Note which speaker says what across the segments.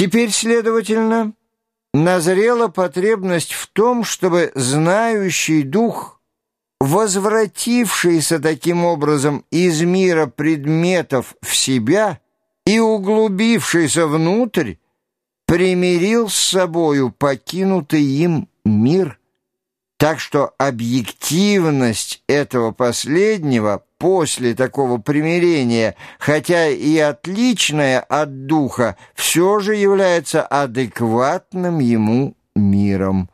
Speaker 1: Теперь, следовательно, назрела потребность в том, чтобы знающий дух, возвратившийся таким образом из мира предметов в себя и углубившийся внутрь, примирил с собою покинутый им мир – так что объективность этого последнего после такого примирения, хотя и отличная от духа, все же является адекватным ему миром.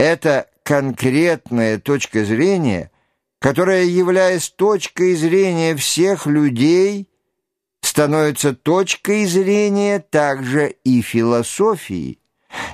Speaker 1: Это конкретная точка зрения, которая, являясь точкой зрения всех людей, становится точкой зрения также и философии.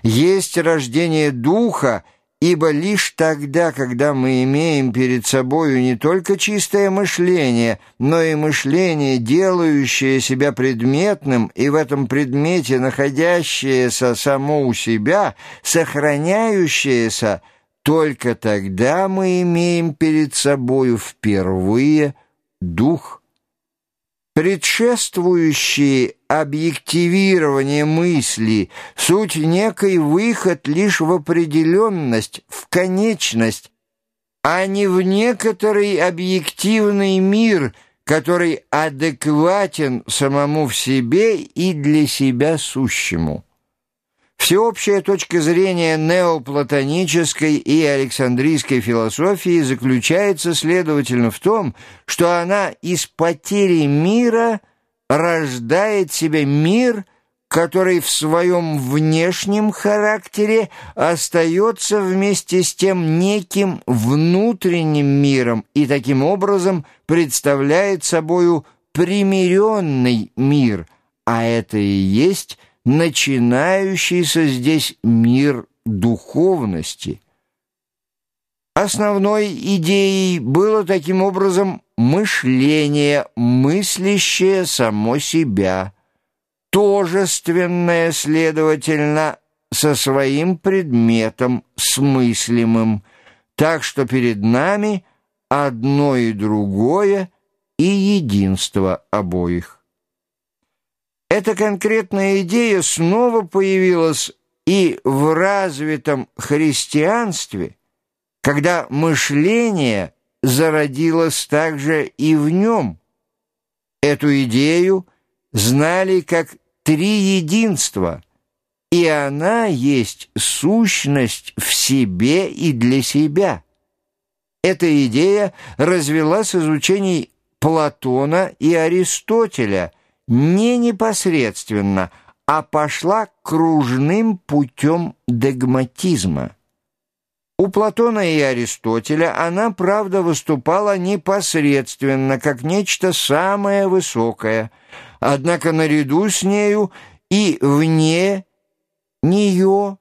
Speaker 1: Есть рождение духа – Ибо лишь тогда, когда мы имеем перед собою не только чистое мышление, но и мышление, делающее себя предметным, и в этом предмете находящееся само у себя, сохраняющееся, только тогда мы имеем перед собою впервые дух предшествующие объективирование мысли, суть некий выход лишь в определенность, в конечность, а не в некоторый объективный мир, который адекватен самому в себе и для себя сущему. Всеобщая точка зрения неоплатонической и александрийской философии заключается, следовательно, в том, что она из потери мира рождает себе мир, который в своем внешнем характере остается вместе с тем неким внутренним миром и таким образом представляет собою примиренный мир, а это и есть начинающийся здесь мир духовности. Основной идеей было таким образом мышление, мыслящее само себя, тожественное, следовательно, со своим предметом смыслимым, так что перед нами одно и другое и единство обоих. Эта конкретная идея снова появилась и в развитом христианстве, когда мышление зародилось также и в нем. Эту идею знали как три единства, и она есть сущность в себе и для себя. Эта идея развелась из учений Платона и Аристотеля – не непосредственно, а пошла кружным путем догматизма. У Платона и Аристотеля она, правда, выступала непосредственно, как нечто самое высокое, однако наряду с нею и вне нее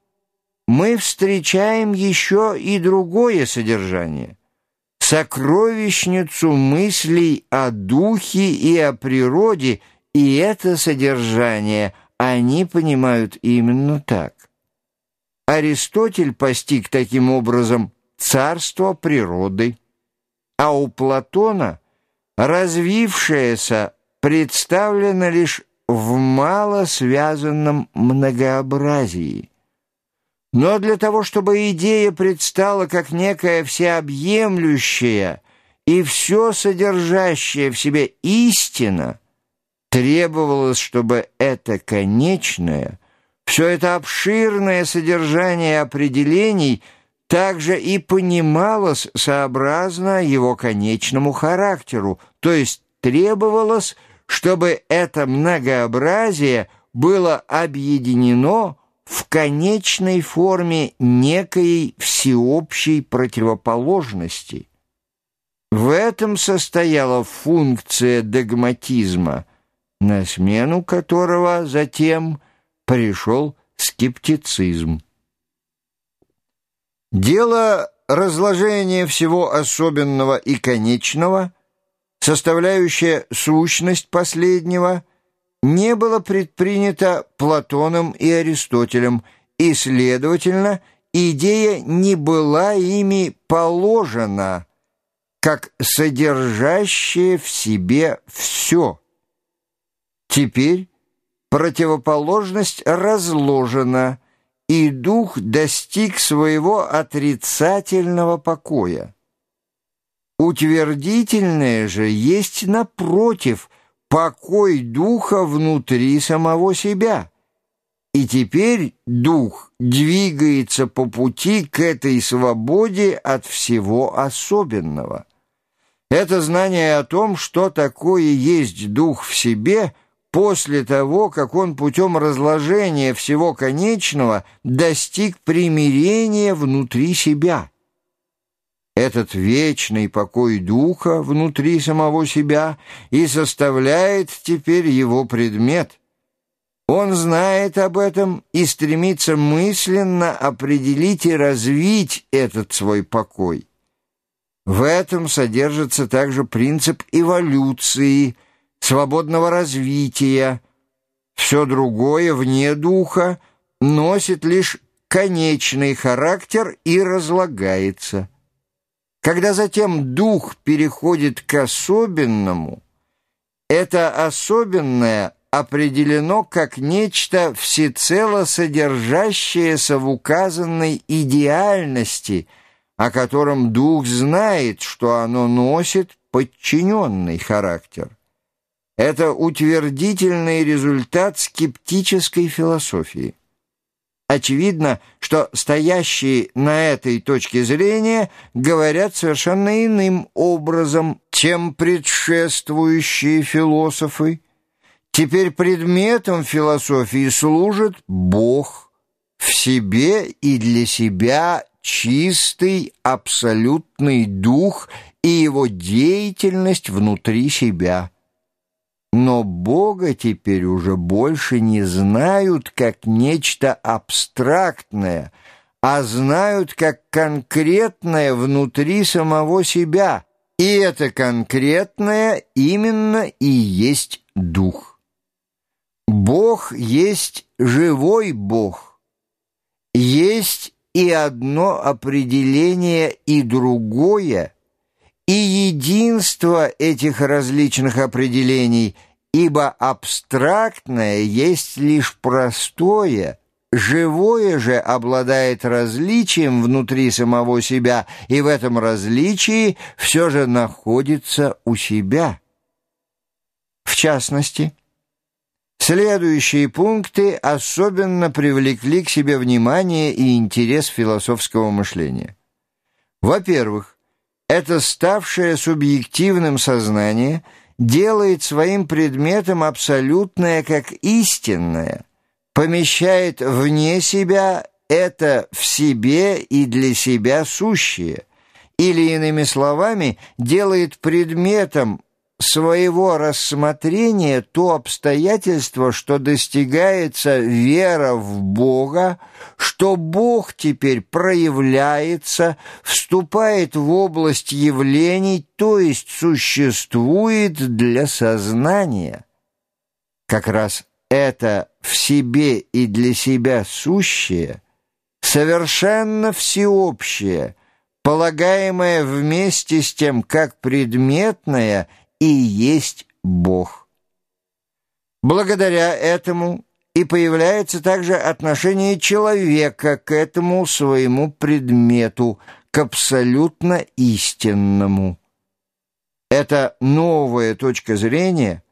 Speaker 1: мы встречаем еще и другое содержание — сокровищницу мыслей о духе и о природе — и это содержание они понимают именно так. Аристотель постиг таким образом царство природы, а у Платона развившееся представлено лишь в мало связанном многообразии. Но для того, чтобы идея предстала как некая всеобъемлющая и все содержащая в себе истина – Требовалось, чтобы это конечное, все это обширное содержание определений также и понималось сообразно его конечному характеру, то есть требовалось, чтобы это многообразие было объединено в конечной форме некой всеобщей противоположности. В этом состояла функция догматизма – на смену которого затем пришел скептицизм. Дело разложения всего особенного и конечного, составляющее сущность последнего, не было предпринято Платоном и Аристотелем, и, следовательно, идея не была ими положена, как содержащее в себе все – Теперь противоположность разложена, и дух достиг своего отрицательного покоя. Утвердительное же есть, напротив, покой духа внутри самого себя. И теперь дух двигается по пути к этой свободе от всего особенного. Это знание о том, что такое есть дух в себе, после того, как он путем разложения всего конечного достиг примирения внутри себя. Этот вечный покой духа внутри самого себя и составляет теперь его предмет. Он знает об этом и стремится мысленно определить и развить этот свой покой. В этом содержится также принцип эволюции, свободного развития. Все другое вне духа носит лишь конечный характер и разлагается. Когда затем дух переходит к особенному, это особенное определено как нечто всецело содержащееся в указанной идеальности – о котором дух знает, что оно носит подчиненный характер. Это утвердительный результат скептической философии. Очевидно, что стоящие на этой точке зрения говорят совершенно иным образом, чем предшествующие философы. Теперь предметом философии служит Бог в себе и для себя чистый, абсолютный дух и его деятельность внутри себя. Но Бога теперь уже больше не знают как нечто абстрактное, а знают как конкретное внутри самого себя, и это конкретное именно и есть дух. Бог есть живой Бог, есть и одно определение, и другое, и единство этих различных определений, ибо абстрактное есть лишь простое, живое же обладает различием внутри самого себя, и в этом различии все же находится у себя. В частности, Следующие пункты особенно привлекли к себе внимание и интерес философского мышления. Во-первых, это ставшее субъективным сознание делает своим предметом абсолютное как истинное, помещает вне себя это в себе и для себя сущее, или, иными словами, делает предметом своего рассмотрения то обстоятельство, что достигается вера в Бога, что Бог теперь проявляется, вступает в область явлений, то есть существует для сознания. Как раз это в себе и для себя сущее, совершенно всеобщее, полагаемое вместе с тем как предметное и есть Бог. Благодаря этому и появляется также отношение человека к этому своему предмету, к абсолютно истинному. Это новая точка зрения,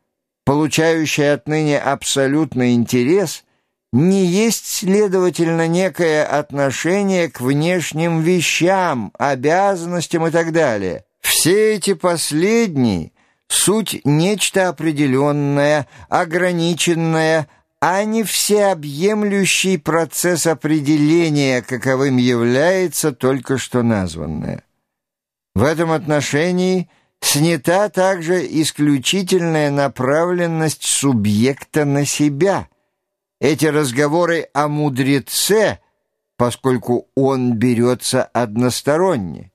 Speaker 1: получающая отныне абсолютный интерес, не есть, следовательно, некое отношение к внешним вещам, обязанностям и так далее. Все эти последние Суть — нечто определенное, ограниченное, а не всеобъемлющий процесс определения, каковым является только что названное. В этом отношении снята также исключительная направленность субъекта на себя. Эти разговоры о мудреце, поскольку он берется односторонне.